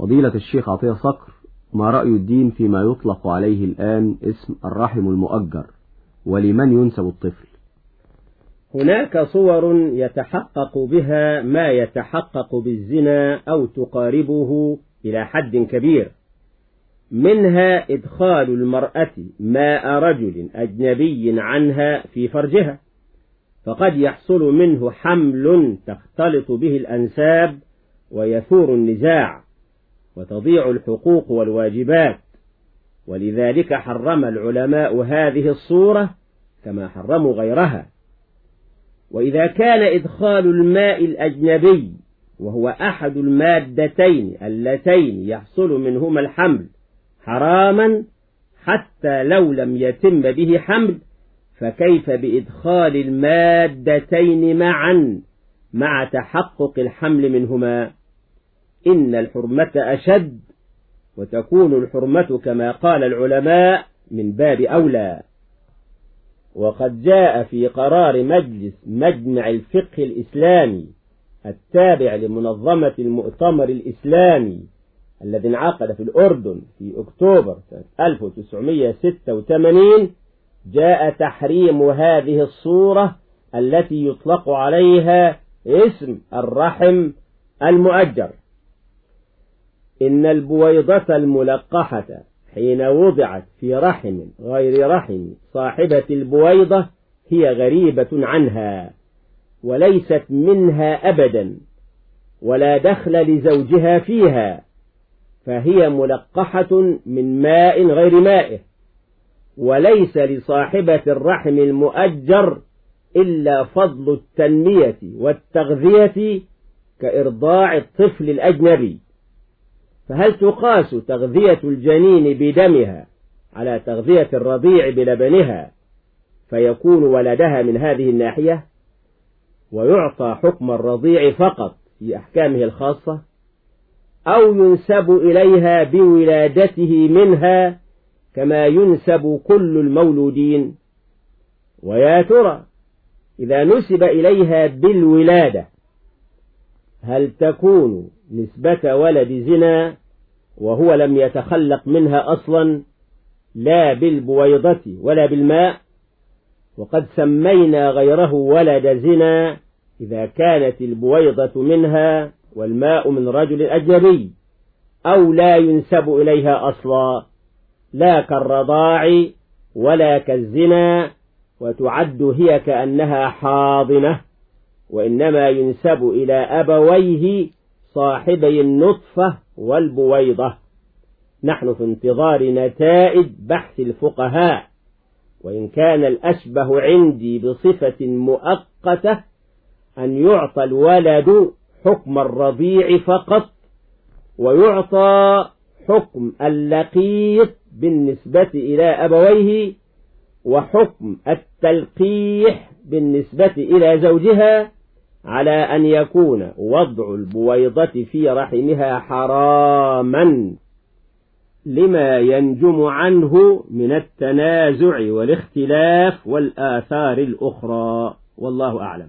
فضيلة الشيخ عطية صقر ما رأي الدين فيما يطلق عليه الآن اسم الرحم المؤجر ولمن ينسب الطفل؟ هناك صور يتحقق بها ما يتحقق بالزنا أو تقاربه إلى حد كبير. منها إدخال المرأة ماء رجل أجنبي عنها في فرجها فقد يحصل منه حمل تختلط به الأنساب ويثور النزاع. وتضيع الحقوق والواجبات. ولذلك حرم العلماء هذه الصورة كما حرموا غيرها. وإذا كان إدخال الماء الأجنبي وهو أحد المادتين اللتين يحصل منهما الحمل حراما حتى لو لم يتم به حمل فكيف بإدخال المادتين معا مع تحقق الحمل منهما؟ إن الحرمة أشد وتكون الحرمة كما قال العلماء من باب أولى. وقد جاء في قرار مجلس مجمع الفقه الإسلامي التابع لمنظمة المؤتمر الإسلامي الذي انعقد في الأردن في أكتوبر سنة 1986 جاء تحريم هذه الصورة التي يطلق عليها اسم الرحم المؤجر. إن البويضة الملقحة حين وضعت في رحم غير رحم صاحبة البويضة هي غريبة عنها وليست منها أبدا ولا دخل لزوجها فيها فهي ملقحة من ماء غير مائه وليس لصاحبة الرحم المؤجر إلا فضل التنمية والتغذية كإرضاع الطفل الأجنبي. فهل تقاس تغذية الجنين بدمها على تغذية الرضيع بلبنها فيكون ولدها من هذه الناحية؟ ويعطى حكم الرضيع فقط في أحكامه الخاصة؟ أو ينسب إليها بولادته منها كما ينسب كل المولودين؟ ويا ترى إذا نسب إليها بالولادة هل تكون نسبة ولد زنا وهو لم يتخلق منها أصلا لا بالبويضة ولا بالماء؟ وقد سمينا غيره ولد زنا إذا كانت البويضة منها والماء من رجل أجنبي أو لا ينسب إليها أصلا لا كالرضاع ولا كالزنا وتعد هي كأنها حاضنة. وإنما ينسب إلى أبويه صاحبي النطفة والبويضة. نحن في انتظار نتائج بحث الفقهاء وإن كان الأشبه عندي بصفة مؤقتة أن يعطى الولد حكم الرضيع فقط ويعطى حكم اللقيط بالنسبة إلى أبويه وحكم التلقيح بالنسبة إلى زوجها على أن يكون وضع البويضة في رحمها حراما لما ينجم عنه من التنازع والاختلاف والآثار الأخرى. والله أعلم.